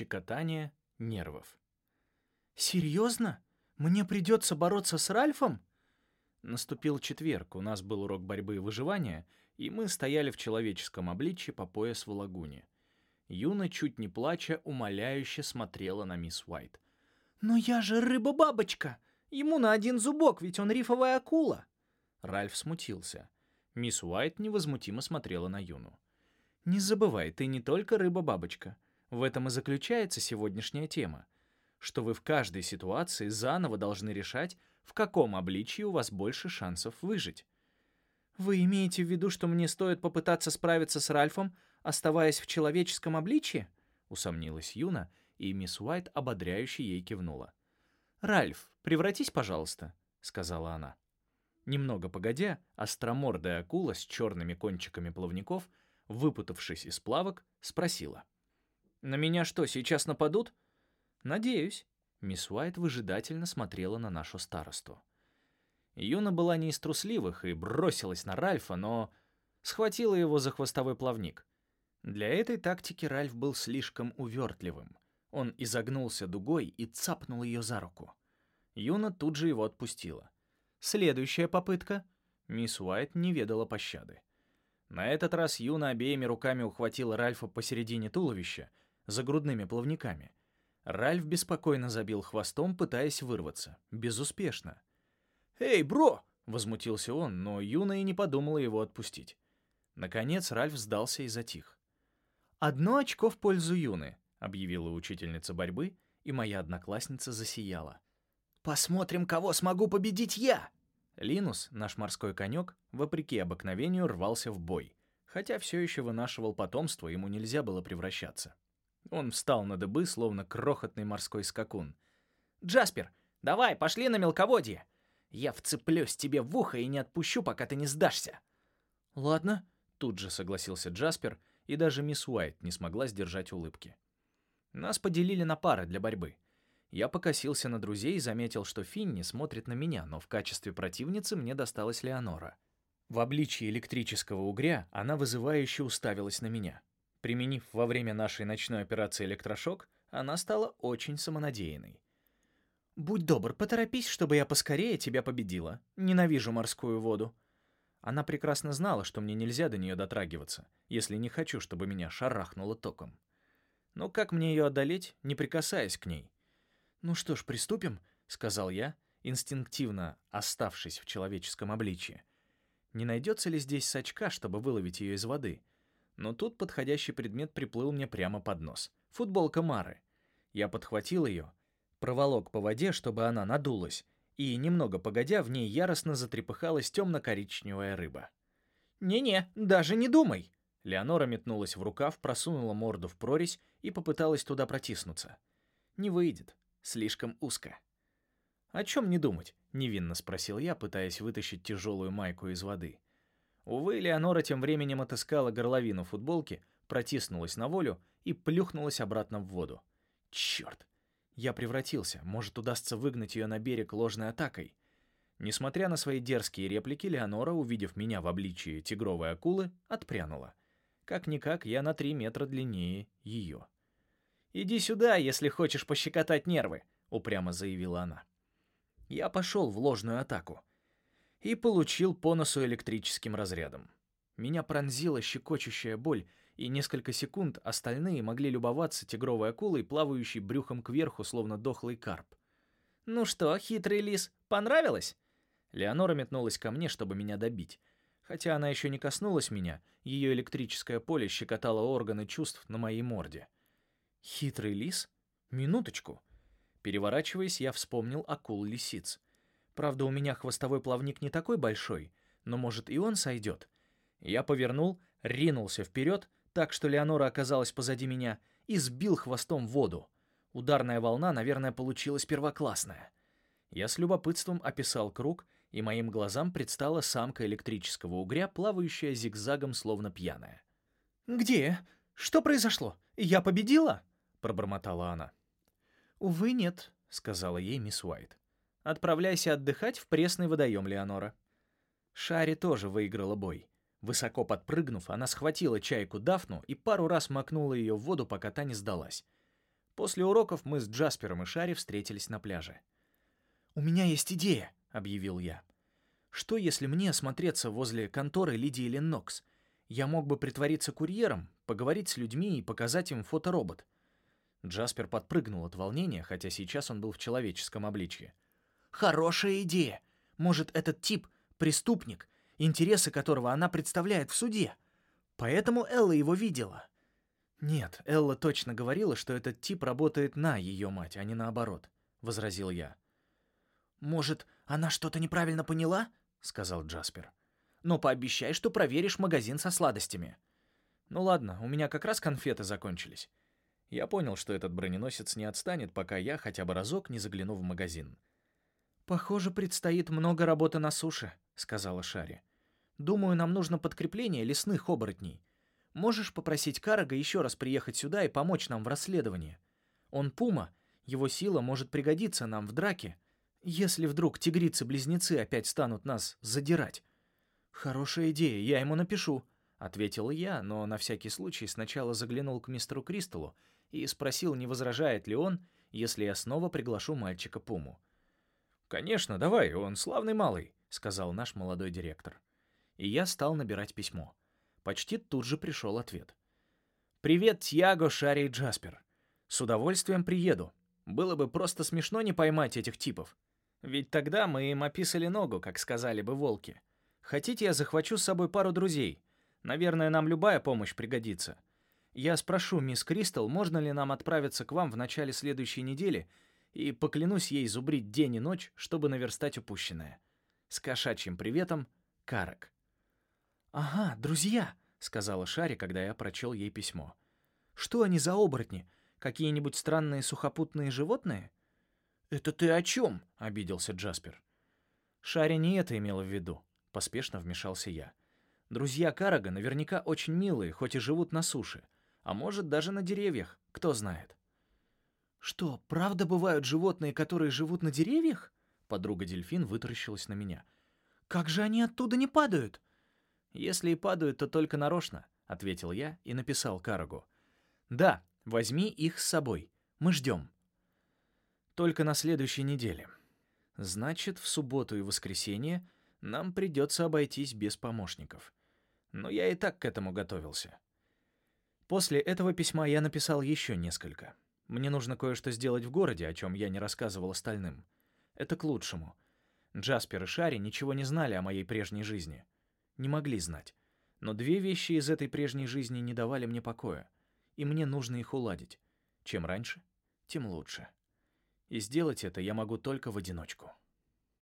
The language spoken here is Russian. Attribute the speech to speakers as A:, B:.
A: Щекотание нервов.
B: «Серьезно? Мне придется бороться с Ральфом?»
A: Наступил четверг, у нас был урок борьбы и выживания, и мы стояли в человеческом обличье по пояс в лагуне. Юна, чуть не плача, умоляюще смотрела на мисс Уайт.
B: «Но я же рыба-бабочка! Ему на один зубок, ведь он рифовая акула!»
A: Ральф смутился. Мисс Уайт невозмутимо смотрела на Юну. «Не забывай, ты не только рыба-бабочка. В этом и заключается сегодняшняя тема, что вы в каждой ситуации заново должны решать, в каком обличии у вас больше шансов выжить.
B: Вы имеете в виду, что мне стоит попытаться справиться с Ральфом, оставаясь в человеческом обличии?
A: Усомнилась Юна, и мисс Уайт ободряюще ей кивнула. «Ральф, превратись, пожалуйста», — сказала она. Немного погодя, остромордая акула с черными кончиками плавников, выпутавшись из плавок, спросила. «На меня что, сейчас нападут?» «Надеюсь», Мисс Уайт выжидательно смотрела на нашу старосту. Юна была не из трусливых и бросилась на Ральфа, но схватила его за хвостовой плавник. Для этой тактики Ральф был слишком увертливым. Он изогнулся дугой и цапнул ее за руку. Юна тут же его отпустила. Следующая попытка. Мисс Уайт не ведала пощады. На этот раз Юна обеими руками ухватила Ральфа посередине туловища, за грудными плавниками — Ральф беспокойно забил хвостом, пытаясь вырваться. Безуспешно. «Эй, бро!» — возмутился он, но Юна и не подумала его отпустить. Наконец Ральф сдался и затих. «Одно очко в пользу Юны», — объявила учительница борьбы, и моя одноклассница засияла.
B: «Посмотрим, кого смогу победить я!»
A: Линус, наш морской конек, вопреки обыкновению рвался в бой, хотя все еще вынашивал потомство, ему нельзя было превращаться. Он встал на дыбы, словно крохотный морской скакун.
B: «Джаспер, давай, пошли на мелководье! Я вцеплюсь тебе в ухо и не отпущу, пока ты не сдашься!»
A: «Ладно», — тут же согласился Джаспер, и даже мисс Уайт не смогла сдержать улыбки. Нас поделили на пары для борьбы. Я покосился на друзей и заметил, что Финни смотрит на меня, но в качестве противницы мне досталась Леонора. В обличии электрического угря она вызывающе уставилась на меня. Применив во время нашей ночной операции электрошок, она стала очень самонадеянной.
B: «Будь добр, поторопись, чтобы я поскорее тебя победила. Ненавижу морскую воду».
A: Она прекрасно знала, что мне нельзя до нее дотрагиваться, если не хочу, чтобы меня шарахнуло током. Но как мне ее одолеть, не прикасаясь к ней? «Ну что ж, приступим», — сказал я, инстинктивно оставшись в человеческом обличье. «Не найдется ли здесь сачка, чтобы выловить ее из воды?» Но тут подходящий предмет приплыл мне прямо под нос. Футболка Мары. Я подхватил ее, проволок по воде, чтобы она надулась, и, немного погодя, в ней яростно затрепыхалась темно-коричневая рыба.
B: «Не-не, даже не думай!»
A: Леонора метнулась в рукав, просунула морду в прорезь и попыталась туда протиснуться. «Не выйдет. Слишком узко». «О чем не думать?» — невинно спросил я, пытаясь вытащить тяжелую майку из воды. Увы, Леонора тем временем отыскала горловину футболки, протиснулась на волю и плюхнулась обратно в воду. Черт! Я превратился, может, удастся выгнать ее на берег ложной атакой. Несмотря на свои дерзкие реплики, Леонора, увидев меня в обличии тигровой акулы, отпрянула. Как-никак, я на три метра длиннее ее.
B: «Иди сюда, если хочешь пощекотать нервы», — упрямо заявила она.
A: Я пошел в ложную атаку и получил по носу электрическим разрядом. Меня пронзила щекочущая боль, и несколько секунд остальные могли любоваться тигровой акулой, плавающей брюхом кверху, словно дохлый карп.
B: «Ну что, хитрый лис, понравилось?»
A: Леонора метнулась ко мне, чтобы меня добить. Хотя она еще не коснулась меня, ее электрическое поле щекотало органы чувств на моей морде. «Хитрый лис? Минуточку!» Переворачиваясь, я вспомнил акул-лисиц — Правда, у меня хвостовой плавник не такой большой, но, может, и он сойдет. Я повернул, ринулся вперед, так что Леонора оказалась позади меня, и сбил хвостом в воду. Ударная волна, наверное, получилась первоклассная. Я с любопытством описал круг, и моим глазам предстала самка электрического угря, плавающая зигзагом, словно пьяная.
B: «Где? Что произошло? Я победила?»
A: — пробормотала она.
B: «Увы, нет», —
A: сказала ей мисс Уайт.
B: Отправляйся отдыхать в пресный водоем, Леонора».
A: Шари тоже выиграла бой. Высоко подпрыгнув, она схватила чайку Дафну и пару раз макнула ее в воду, пока та не сдалась. После уроков мы с Джаспером и Шари встретились на пляже.
B: «У меня есть идея», —
A: объявил я. «Что, если мне осмотреться возле конторы Лидии Леннокс? Я мог бы притвориться курьером, поговорить с людьми и показать им фоторобот». Джаспер подпрыгнул от волнения, хотя сейчас он был в человеческом обличье.
B: «Хорошая идея. Может, этот тип — преступник, интересы которого она представляет в суде. Поэтому Элла его видела».
A: «Нет, Элла точно говорила, что этот тип работает на ее мать, а не наоборот», — возразил я.
B: «Может, она что-то неправильно поняла?» — сказал Джаспер. «Но пообещай, что проверишь магазин со сладостями».
A: «Ну ладно, у меня как раз конфеты закончились». Я понял, что этот броненосец не отстанет, пока я хотя бы разок не загляну в магазин.
B: «Похоже, предстоит много работы на суше», — сказала Шари. «Думаю, нам нужно подкрепление лесных оборотней. Можешь попросить Карага еще раз приехать сюда и помочь нам в расследовании? Он пума, его сила может пригодиться нам в драке, если вдруг тигрицы-близнецы опять станут нас задирать.
A: Хорошая идея, я ему напишу, ответил я, но на всякий случай сначала заглянул к мистеру Кристаллу и спросил, не возражает ли он, если я снова приглашу мальчика Пуму. «Конечно, давай, он славный малый», — сказал наш молодой директор. И я стал набирать письмо. Почти тут же пришел ответ. «Привет, Тьяго, Шари и Джаспер. С удовольствием приеду. Было бы просто смешно не поймать этих типов. Ведь тогда мы им описали ногу, как сказали бы волки. Хотите, я захвачу с собой пару друзей? Наверное, нам любая помощь пригодится. Я спрошу мисс Кристал, можно ли нам отправиться к вам в начале следующей недели, и поклянусь ей зубрить день и ночь, чтобы наверстать упущенное. С кошачьим приветом, Карак.
B: «Ага, друзья», — сказала Шари, когда я прочел ей письмо. «Что они за оборотни? Какие-нибудь странные сухопутные животные?»
A: «Это ты о чем?» — обиделся Джаспер.
B: Шари не это имела в виду. Поспешно вмешался я. Друзья Карага наверняка очень милые, хоть и живут на суше. А может, даже на деревьях, кто знает. «Что, правда бывают животные, которые живут на деревьях?» Подруга дельфин вытаращилась на меня. «Как же они оттуда не падают?»
A: «Если и падают, то только нарочно», — ответил я и написал Карагу. «Да, возьми их с собой. Мы ждем». Только на следующей неделе. Значит, в субботу и воскресенье нам придется обойтись без помощников. Но я и так к этому готовился. После этого письма я написал еще несколько. Мне нужно кое-что сделать в городе, о чем я не рассказывал остальным. Это к лучшему. Джаспер и Шари ничего не знали о моей прежней жизни. Не могли знать. Но две вещи из этой прежней жизни не давали мне покоя, и мне нужно их уладить. Чем раньше, тем лучше. И сделать это я могу только в одиночку.